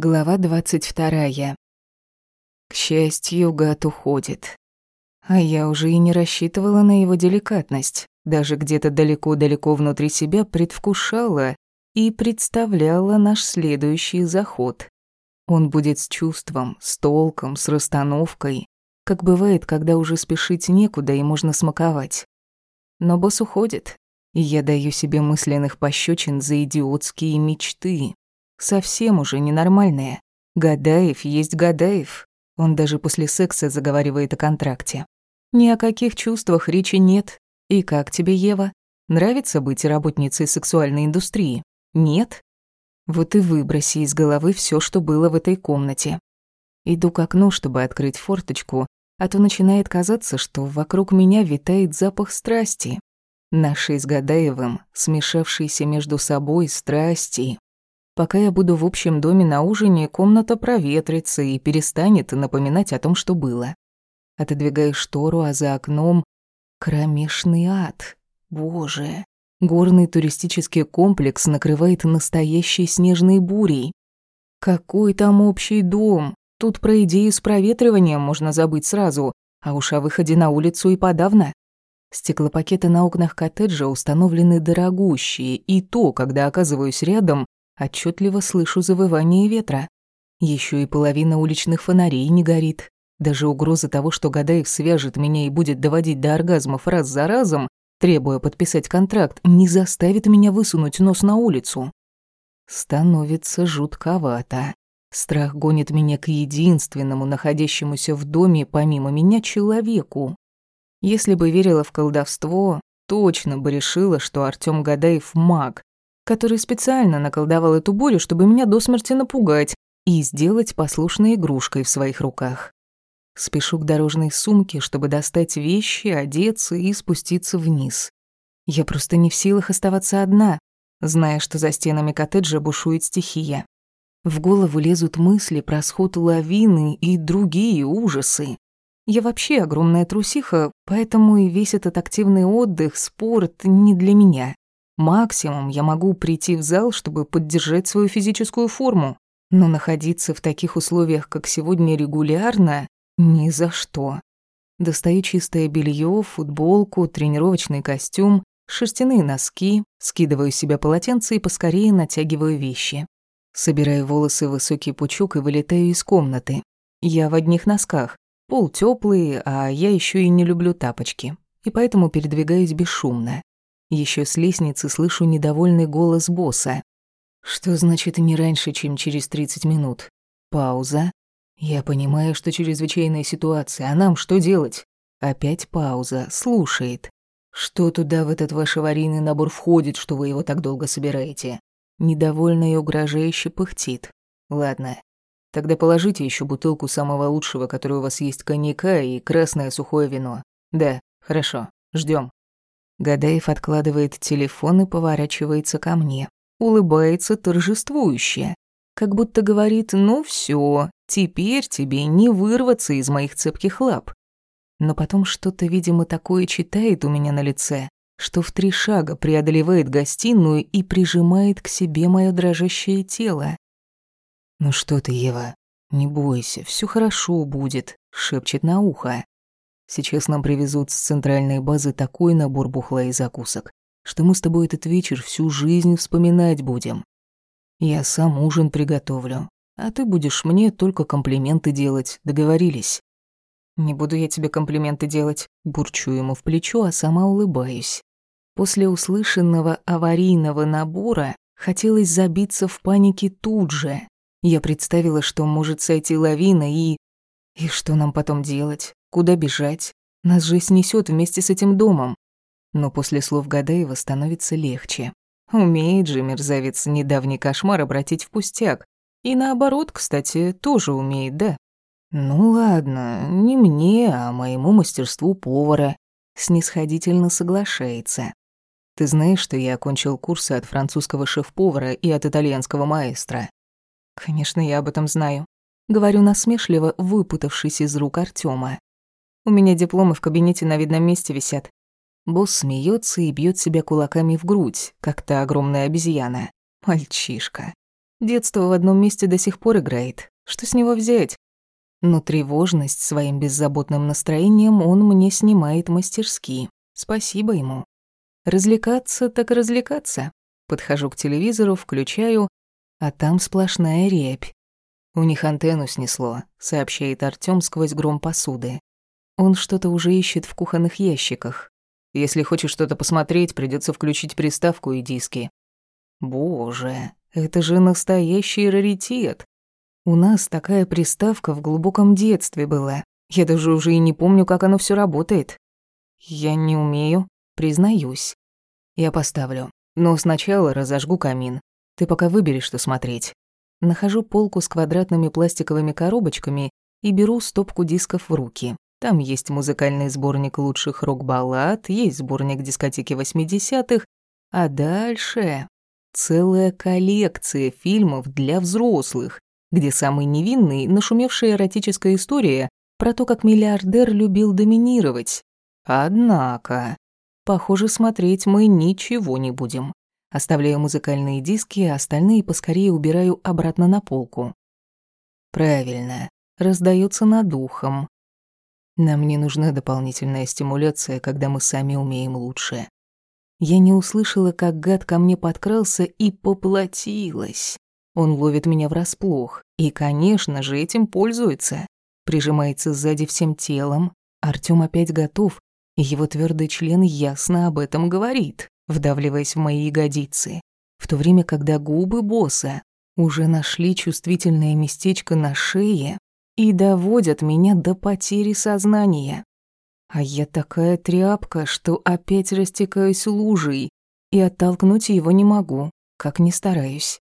Глава двадцать вторая. К счастью, гад уходит. А я уже и не рассчитывала на его деликатность. Даже где-то далеко-далеко внутри себя предвкушала и представляла наш следующий заход. Он будет с чувством, с толком, с расстановкой, как бывает, когда уже спешить некуда и можно смаковать. Но босс уходит, и я даю себе мысленных пощечин за идиотские мечты, Совсем уже ненормальные. Гадаев есть Гадаев. Он даже после секса заговаривает о контракте. Ни о каких чувствах речи нет. И как тебе, Ева? Нравится быть работницей сексуальной индустрии? Нет? Вот и выброси из головы все, что было в этой комнате. Иду к окну, чтобы открыть форточку, а то начинает казаться, что вокруг меня витает запах страсти. Нашей с Гадаевым, смешавшейся между собой страсти. Пока я буду в общем доме на ужине, комната проветрится и перестанет напоминать о том, что было. Отодвигаю штору, а за окном кромешный ад. Боже, горный туристический комплекс накрывает настоящей снежной бурей. Какой там общий дом? Тут про идею с проветриванием можно забыть сразу, а уж о выходе на улицу и подавно. Стеклопакеты на окнах коттеджа установлены дорогущие, и то, когда оказываюсь рядом, Отчетливо слышу завывание ветра. Еще и половина уличных фонарей не горит. Даже угроза того, что Гадаев свяжет меня и будет доводить до оргазмов раз за разом, требуя подписать контракт, не заставит меня высунуть нос на улицу. Становится жутковато. Страх гонит меня к единственному находящемуся в доме помимо меня человеку. Если бы верила в колдовство, точно бы решила, что Артём Гадаев маг, который специально наколдовал эту бурю, чтобы меня до смерти напугать и сделать послушной игрушкой в своих руках. Спешу к дорожной сумке, чтобы достать вещи, одеться и спуститься вниз. Я просто не в силах оставаться одна, зная, что за стенами коттеджа бушует стихия. В голову лезут мысли про сход лавины и другие ужасы. Я вообще огромная трусиха, поэтому и весь этот активный отдых, спорт не для меня. Максимум я могу прийти в зал, чтобы поддержать свою физическую форму, но находиться в таких условиях, как сегодня, регулярно – ни за что. Достаю чистое белье, футболку, тренировочный костюм, шерстяные носки, скидываю с себя полотенце и поскорее натягиваю вещи. Собираю волосы в высокий пучок и вылетаю из комнаты. Я в одних носках, пол теплый, а я еще и не люблю тапочки, и поэтому передвигаюсь бесшумно. Еще с лестницы слышу недовольный голос босса. Что значит не раньше, чем через 30 минут? Пауза. Я понимаю, что чрезвычайная ситуация, а нам что делать? Опять пауза. Слушает. Что туда в этот ваш аварийный набор входит, что вы его так долго собираете? Недовольно и угрожающе пыхтит. Ладно. Тогда положите еще бутылку самого лучшего, который у вас есть коньяка и красное сухое вино. Да, хорошо. Ждем. Гадаев откладывает телефон и поворачивается ко мне. Улыбается торжествующе. Как будто говорит «ну все, теперь тебе не вырваться из моих цепких лап». Но потом что-то, видимо, такое читает у меня на лице, что в три шага преодолевает гостиную и прижимает к себе мое дрожащее тело. «Ну что ты, Ева, не бойся, все хорошо будет», — шепчет на ухо. Сейчас нам привезут с центральной базы такой набор бухла и закусок, что мы с тобой этот вечер всю жизнь вспоминать будем. Я сам ужин приготовлю, а ты будешь мне только комплименты делать, договорились?» «Не буду я тебе комплименты делать», бурчу ему в плечо, а сама улыбаюсь. После услышанного аварийного набора хотелось забиться в панике тут же. Я представила, что может сойти лавина и... И что нам потом делать? Куда бежать? Нас же снесет вместе с этим домом. Но после слов Гадаева становится легче. Умеет же мерзавец недавний кошмар обратить в пустяк. И наоборот, кстати, тоже умеет, да? Ну ладно, не мне, а моему мастерству повара. Снисходительно соглашается. Ты знаешь, что я окончил курсы от французского шеф-повара и от итальянского маэстро? Конечно, я об этом знаю. Говорю насмешливо, выпутавшись из рук Артема. У меня дипломы в кабинете на видном месте висят. Босс смеется и бьет себя кулаками в грудь, как та огромная обезьяна. Мальчишка. Детство в одном месте до сих пор играет. Что с него взять? Но тревожность своим беззаботным настроением он мне снимает мастерски. Спасибо ему. Развлекаться так развлекаться. Подхожу к телевизору, включаю, а там сплошная рябь. У них антенну снесло, сообщает Артём сквозь гром посуды. Он что-то уже ищет в кухонных ящиках. Если хочешь что-то посмотреть, придется включить приставку и диски. Боже, это же настоящий раритет. У нас такая приставка в глубоком детстве была. Я даже уже и не помню, как оно все работает. Я не умею, признаюсь. Я поставлю. Но сначала разожгу камин. Ты пока выбери, что смотреть. Нахожу полку с квадратными пластиковыми коробочками и беру стопку дисков в руки. Там есть музыкальный сборник лучших рок-баллад, есть сборник дискотеки 80-х, а дальше целая коллекция фильмов для взрослых, где самый невинный, нашумевшая эротическая история про то, как миллиардер любил доминировать. Однако, похоже, смотреть мы ничего не будем. Оставляю музыкальные диски, а остальные поскорее убираю обратно на полку. Правильно, раздается над ухом. Нам не нужна дополнительная стимуляция, когда мы сами умеем лучше. Я не услышала, как гад ко мне подкрался и поплатилась. Он ловит меня врасплох и, конечно же, этим пользуется. Прижимается сзади всем телом. Артём опять готов, и его твердый член ясно об этом говорит вдавливаясь в мои ягодицы, в то время, когда губы босса уже нашли чувствительное местечко на шее и доводят меня до потери сознания. А я такая тряпка, что опять растекаюсь лужей, и оттолкнуть его не могу, как ни стараюсь.